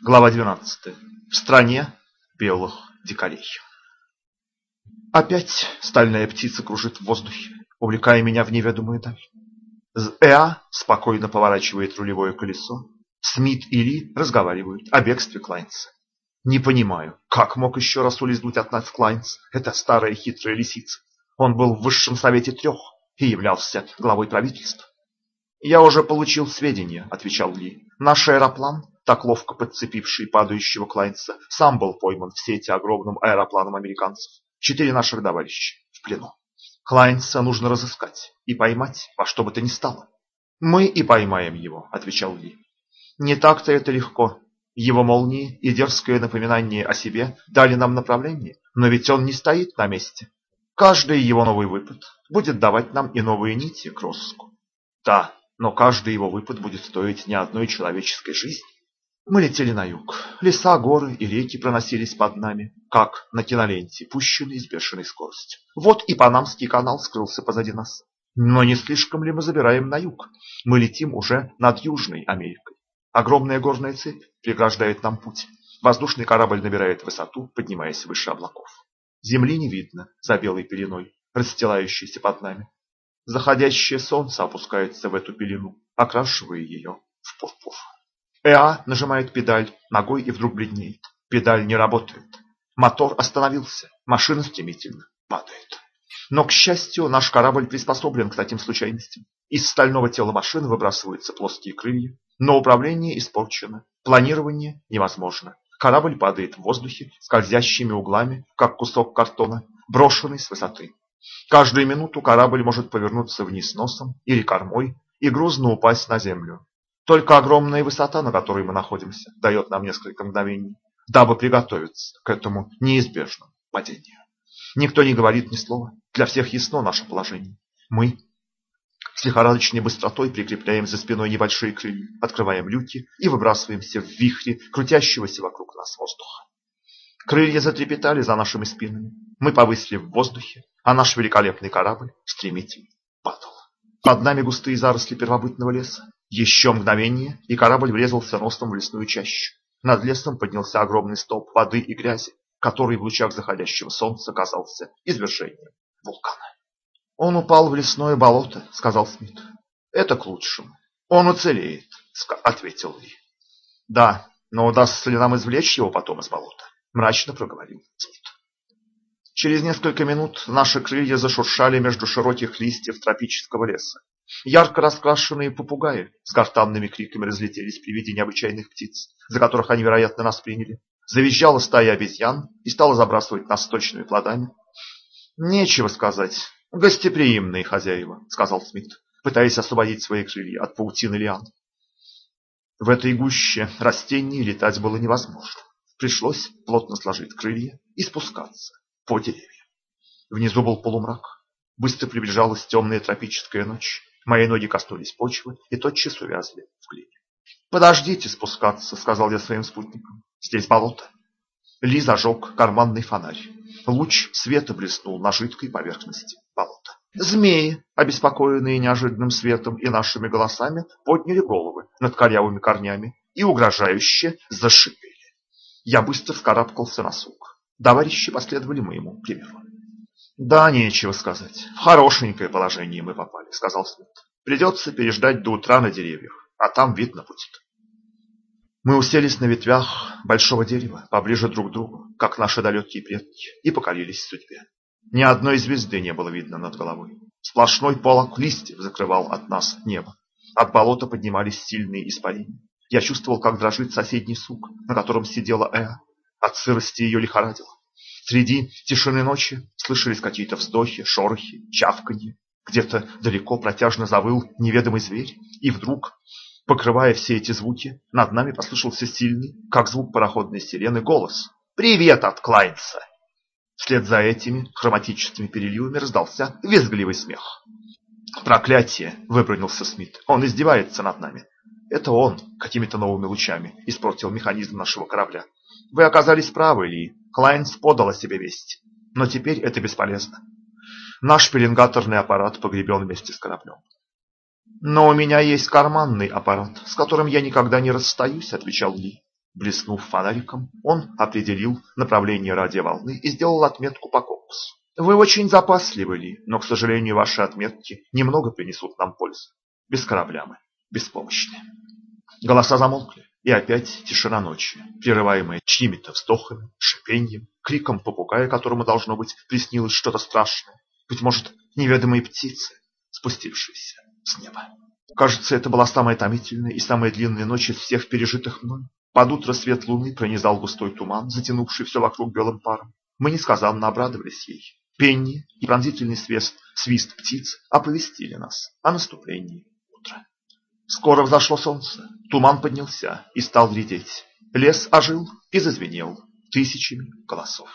Глава 12. В стране белых дикарей. Опять стальная птица кружит в воздухе, увлекая меня в неведомую даль. Эа спокойно поворачивает рулевое колесо. Смит и Ли разговаривают о бегстве Клайнса. Не понимаю, как мог еще раз улизнуть от нас Клайнс, эта старая хитрая лисица. Он был в высшем совете трех и являлся главой правительства. «Я уже получил сведения», — отвечал Ли. «Наш аэроплан, так ловко подцепивший падающего Клайнса, сам был пойман в сети огромным аэропланом американцев. Четыре наших товарища в плену. Клайнса нужно разыскать и поймать во что бы то ни стало. «Мы и поймаем его», — отвечал Ли. «Не так-то это легко. Его молнии и дерзкое напоминание о себе дали нам направление, но ведь он не стоит на месте. Каждый его новый выпад будет давать нам и новые нити к розыску. Да, но каждый его выпад будет стоить не одной человеческой жизни. Мы летели на юг. Леса, горы и реки проносились под нами, как на киноленте, пущенной с бешеной скоростью. Вот и Панамский канал скрылся позади нас. Но не слишком ли мы забираем на юг? Мы летим уже над Южной Америкой. Огромная горная цепь преграждает нам путь. Воздушный корабль набирает высоту, поднимаясь выше облаков. Земли не видно за белой пеленой, расстилающейся под нами. Заходящее солнце опускается в эту пелену, окрашивая ее в пурпур. Эа нажимает педаль ногой и вдруг бледнеет. Педаль не работает. Мотор остановился. Машина стремительно падает. Но, к счастью, наш корабль приспособлен к таким случайностям. Из стального тела машины выбрасываются плоские крылья, но управление испорчено, планирование невозможно. Корабль падает в воздухе скользящими углами, как кусок картона, брошенный с высоты. Каждую минуту корабль может повернуться вниз носом или кормой и грузно упасть на землю. Только огромная высота, на которой мы находимся, дает нам несколько мгновений, дабы приготовиться к этому неизбежному падению. Никто не говорит ни слова. Для всех ясно наше положение. Мы с лихорадочной быстротой прикрепляем за спиной небольшие крылья, открываем люки и выбрасываемся в вихре крутящегося вокруг нас воздуха. Крылья затрепетали за нашими спинами. Мы повысили в воздухе, а наш великолепный корабль стремительно падал. Под нами густые заросли первобытного леса. Еще мгновение, и корабль врезался носом в лесную чащу. Над лесом поднялся огромный столб воды и грязи, который в лучах заходящего солнца казался извержением вулкана. «Он упал в лесное болото», — сказал Смит. «Это к лучшему. Он уцелеет», — ответил Ли. «Да, но удастся ли нам извлечь его потом из болота?» — мрачно проговорил Смит. Через несколько минут наши крылья зашуршали между широких листьев тропического леса. Ярко раскрашенные попугаи с гортанными криками разлетелись при виде необычайных птиц, за которых они, вероятно, нас приняли. Завизжала стая обезьян и стала забрасывать нас точными плодами. Нечего сказать. Гостеприимные хозяева, сказал Смит, пытаясь освободить свои крылья от паутины лиан. В этой гуще растений летать было невозможно. Пришлось плотно сложить крылья и спускаться по деревьям. Внизу был полумрак. Быстро приближалась темная тропическая ночь. Мои ноги коснулись почвы и тотчас увязли в глине. «Подождите спускаться», — сказал я своим спутникам. «Здесь болото». Ли зажег карманный фонарь. Луч света блеснул на жидкой поверхности болота. Змеи, обеспокоенные неожиданным светом и нашими голосами, подняли головы над корявыми корнями и угрожающе зашипели. Я быстро вкарабкался на сук. Товарищи последовали моему примеру. Да, нечего сказать. В хорошенькое положение мы попали, сказал Смит. Придется переждать до утра на деревьях, а там видно будет. Мы уселись на ветвях большого дерева, поближе друг к другу, как наши далекие предки, и покорились судьбе. Ни одной звезды не было видно над головой. Сплошной полок листьев закрывал от нас небо. От болота поднимались сильные испарения. Я чувствовал, как дрожит соседний сук, на котором сидела Эа. От сырости ее лихорадило. Среди тишины ночи слышались какие-то вздохи, шорохи, чавканье. Где-то далеко протяжно завыл неведомый зверь, и вдруг, покрывая все эти звуки, над нами послышался сильный, как звук пароходной сирены, голос. «Привет от Клайнса!» Вслед за этими хроматическими переливами раздался визгливый смех. «Проклятие!» — выпрыгнулся Смит. «Он издевается над нами!» «Это он какими-то новыми лучами испортил механизм нашего корабля. Вы оказались правы, Ли. Клайнс подал себе весть. Но теперь это бесполезно. Наш пеленгаторный аппарат погребен вместе с кораблем. «Но у меня есть карманный аппарат, с которым я никогда не расстаюсь», — отвечал Ли. Блеснув фонариком, он определил направление радиоволны и сделал отметку по компасу. Вы очень запасливы, Ли, но, к сожалению, ваши отметки немного принесут нам пользу. Без корабля мы беспомощны. Голоса замолкли, и опять тишина ночи, прерываемая чьими-то вздохами, шипением, криком попугая, которому, должно быть, приснилось что-то страшное. Быть может, неведомые птицы, спустившиеся с неба. Кажется, это была самая томительная и самая длинная ночь из всех пережитых мной. Под утро свет луны пронизал густой туман, затянувший все вокруг белым паром. Мы несказанно обрадовались ей. Пенни и пронзительный свист, свист птиц оповестили нас о наступлении. Скоро взошло солнце, туман поднялся и стал редеть. Лес ожил и зазвенел тысячами голосов.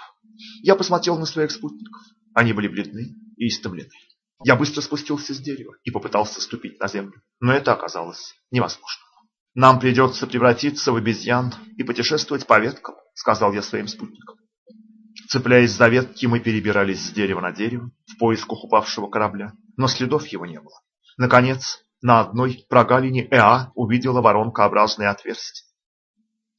Я посмотрел на своих спутников. Они были бледны и истомлены. Я быстро спустился с дерева и попытался ступить на землю, но это оказалось невозможно. «Нам придется превратиться в обезьян и путешествовать по веткам», — сказал я своим спутникам. Цепляясь за ветки, мы перебирались с дерева на дерево в поисках упавшего корабля, но следов его не было. Наконец, на одной прогалине Эа увидела воронкообразное отверстие.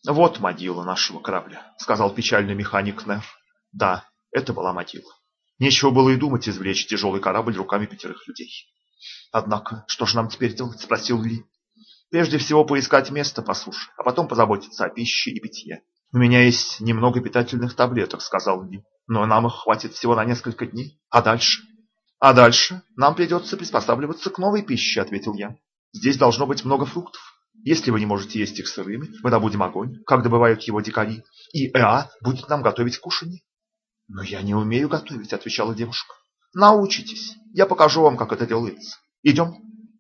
«Вот могила нашего корабля», — сказал печальный механик Неф. Да, это была могила. Нечего было и думать извлечь тяжелый корабль руками пятерых людей. «Однако, что же нам теперь делать?» – спросил Ли. «Прежде всего поискать место по суше, а потом позаботиться о пище и питье. У меня есть немного питательных таблеток», – сказал Ли. «Но нам их хватит всего на несколько дней. А дальше?» «А дальше нам придется приспосабливаться к новой пище», – ответил я. «Здесь должно быть много фруктов. Если вы не можете есть их сырыми, мы добудем огонь, как добывают его дикари, и Эа будет нам готовить кушанье. «Но я не умею готовить», — отвечала девушка. «Научитесь. Я покажу вам, как это делается. Идем?»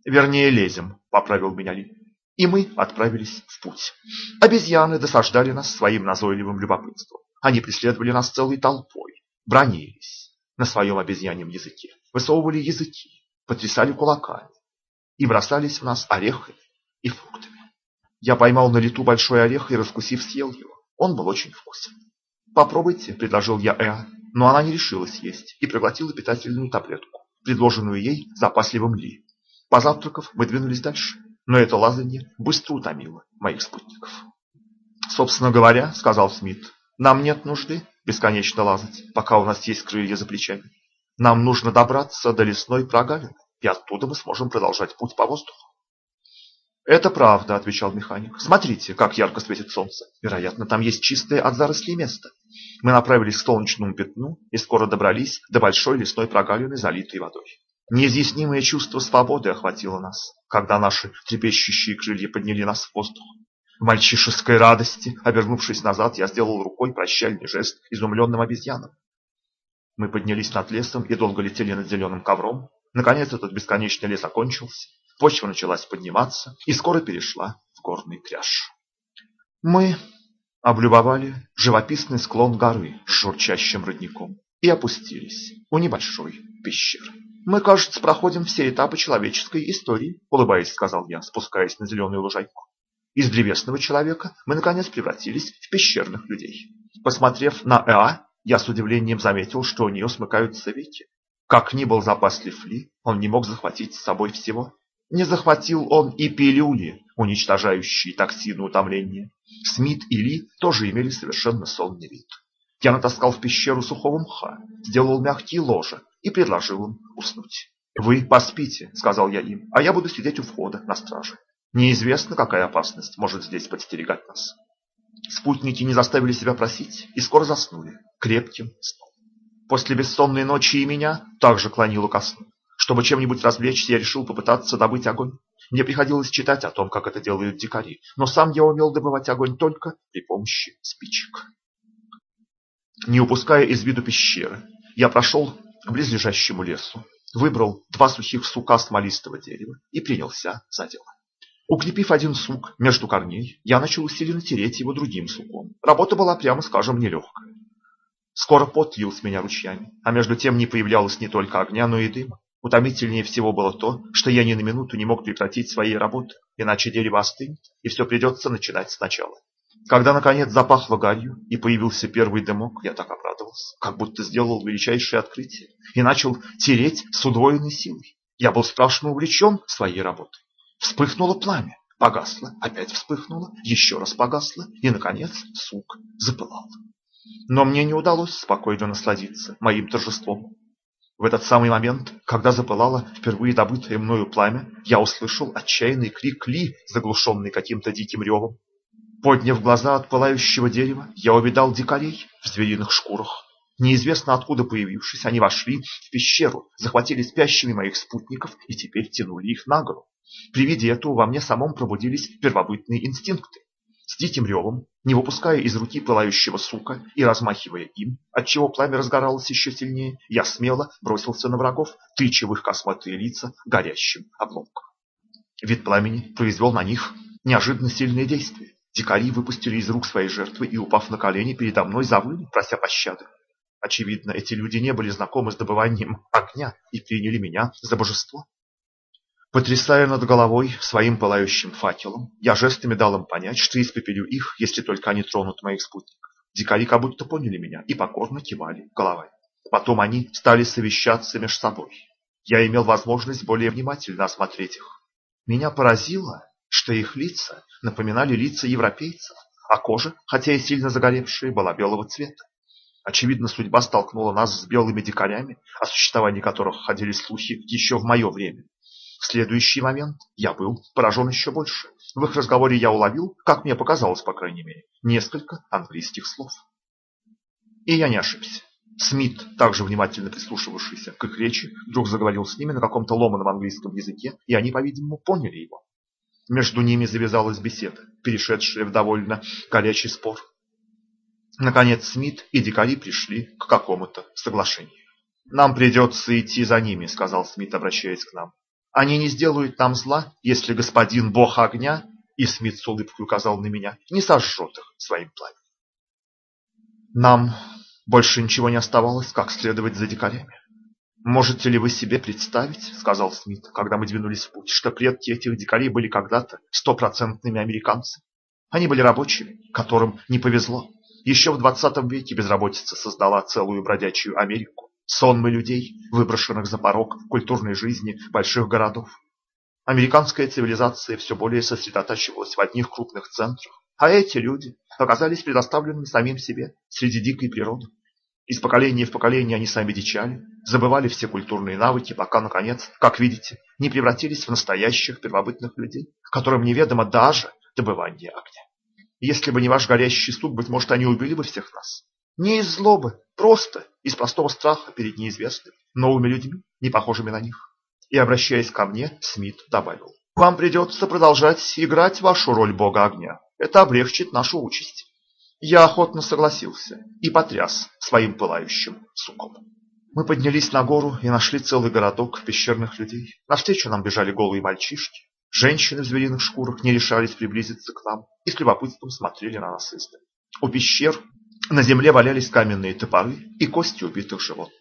«Вернее, лезем», — поправил меня Ли. И мы отправились в путь. Обезьяны досаждали нас своим назойливым любопытством. Они преследовали нас целой толпой, бронились на своем обезьяньем языке, высовывали языки, потрясали кулаками и бросались в нас орехами и фруктами. Я поймал на лету большой орех и, раскусив, съел его. Он был очень вкусен. «Попробуйте», – предложил я Эа, но она не решилась есть и проглотила питательную таблетку, предложенную ей запасливым Ли. Позавтракав, мы двинулись дальше, но это лазанье быстро утомило моих спутников. «Собственно говоря», – сказал Смит, – «нам нет нужды бесконечно лазать, пока у нас есть крылья за плечами. Нам нужно добраться до лесной прогалины, и оттуда мы сможем продолжать путь по воздуху. «Это правда», — отвечал механик. «Смотрите, как ярко светит солнце. Вероятно, там есть чистое от зарослей место». Мы направились к солнечному пятну и скоро добрались до большой лесной прогалины, залитой водой. Неизъяснимое чувство свободы охватило нас, когда наши трепещущие крылья подняли нас в воздух. В мальчишеской радости, обернувшись назад, я сделал рукой прощальный жест изумленным обезьянам. Мы поднялись над лесом и долго летели над зеленым ковром. Наконец этот бесконечный лес окончился. Почва началась подниматься и скоро перешла в горный кряж. Мы облюбовали живописный склон горы с журчащим родником и опустились у небольшой пещеры. «Мы, кажется, проходим все этапы человеческой истории», — улыбаясь, сказал я, спускаясь на зеленую лужайку. Из древесного человека мы, наконец, превратились в пещерных людей. Посмотрев на Эа, я с удивлением заметил, что у нее смыкаются веки. Как ни был запаслив Ли, он не мог захватить с собой всего. Не захватил он и пилюли, уничтожающие токсины утомления. Смит и Ли тоже имели совершенно сонный вид. Я натаскал в пещеру сухого мха, сделал мягкие ложа и предложил им уснуть. «Вы поспите», — сказал я им, — «а я буду сидеть у входа на страже. Неизвестно, какая опасность может здесь подстерегать нас». Спутники не заставили себя просить и скоро заснули крепким сном. После бессонной ночи и меня также клонило ко сну. Чтобы чем-нибудь развлечься, я решил попытаться добыть огонь. Мне приходилось читать о том, как это делают дикари, но сам я умел добывать огонь только при помощи спичек. Не упуская из виду пещеры, я прошел к близлежащему лесу, выбрал два сухих сука смолистого дерева и принялся за дело. Укрепив один сук между корней, я начал усиленно тереть его другим суком. Работа была, прямо скажем, нелегкая. Скоро пот лил с меня ручьями, а между тем не появлялось не только огня, но и дыма. Утомительнее всего было то, что я ни на минуту не мог прекратить своей работы, иначе дерево остынет, и все придется начинать сначала. Когда, наконец, запахло гарью и появился первый дымок, я так обрадовался, как будто сделал величайшее открытие, и начал тереть с удвоенной силой. Я был страшно увлечен своей работой. Вспыхнуло пламя, погасла, опять вспыхнула, еще раз погасла, и, наконец, сук запылал. Но мне не удалось спокойно насладиться моим торжеством. В этот самый момент, когда запылало впервые добытое мною пламя, я услышал отчаянный крик Ли, заглушенный каким-то диким ревом. Подняв глаза от пылающего дерева, я увидал дикарей в звериных шкурах. Неизвестно откуда появившись, они вошли в пещеру, захватили спящими моих спутников и теперь тянули их на гору. При виде этого во мне самом пробудились первобытные инстинкты. С диким ревом, не выпуская из руки пылающего сука и размахивая им, отчего пламя разгоралось еще сильнее, я смело бросился на врагов, тыча в их косматые лица горящим обломком. Вид пламени произвел на них неожиданно сильное действие. Дикари выпустили из рук своей жертвы и, упав на колени, передо мной завыли, прося пощады. Очевидно, эти люди не были знакомы с добыванием огня и приняли меня за божество. Потрясая над головой своим пылающим факелом, я жестами дал им понять, что испепелю их, если только они тронут моих спутников. Дикари как будто поняли меня и покорно кивали головой. Потом они стали совещаться между собой. Я имел возможность более внимательно осмотреть их. Меня поразило, что их лица напоминали лица европейцев, а кожа, хотя и сильно загоревшая, была белого цвета. Очевидно, судьба столкнула нас с белыми дикарями, о существовании которых ходили слухи еще в мое время. В следующий момент я был поражен еще больше. В их разговоре я уловил, как мне показалось, по крайней мере, несколько английских слов. И я не ошибся. Смит, также внимательно прислушивавшийся к их речи, вдруг заговорил с ними на каком-то ломаном английском языке, и они, по-видимому, поняли его. Между ними завязалась беседа, перешедшая в довольно горячий спор. Наконец Смит и дикари пришли к какому-то соглашению. «Нам придется идти за ними», — сказал Смит, обращаясь к нам. «Они не сделают нам зла, если господин бог огня, и Смит с улыбкой указал на меня, не сожжет их своим пламенем». Нам больше ничего не оставалось, как следовать за дикарями. «Можете ли вы себе представить, — сказал Смит, когда мы двинулись в путь, — что предки этих дикарей были когда-то стопроцентными американцами? Они были рабочими, которым не повезло. Еще в 20 веке безработица создала целую бродячую Америку, сонмы людей, выброшенных за порог культурной жизни больших городов. Американская цивилизация все более сосредотачивалась в одних крупных центрах, а эти люди оказались предоставленными самим себе среди дикой природы. Из поколения в поколение они сами дичали, забывали все культурные навыки, пока, наконец, как видите, не превратились в настоящих первобытных людей, которым неведомо даже добывание огня. Если бы не ваш горящий суд, быть может, они убили бы всех нас. Не из злобы, просто из простого страха перед неизвестными, новыми людьми, не похожими на них. И, обращаясь ко мне, Смит добавил, «Вам придется продолжать играть вашу роль бога огня. Это облегчит нашу участь». Я охотно согласился и потряс своим пылающим суком. Мы поднялись на гору и нашли целый городок пещерных людей. Навстречу нам бежали голые мальчишки. Женщины в звериных шкурах не решались приблизиться к нам и с любопытством смотрели на нас издали. У пещер на земле валялись каменные топоры и кости убитых животных.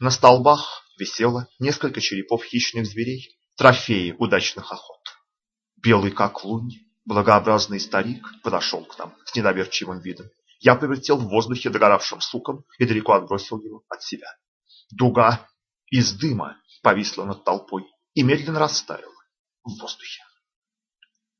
На столбах висело несколько черепов хищных зверей, трофеи удачных охот. Белый как лунь, Благообразный старик подошел к нам с недоверчивым видом. Я повертел в воздухе догоравшим суком и далеко отбросил его от себя. Дуга из дыма повисла над толпой и медленно растаяла в воздухе.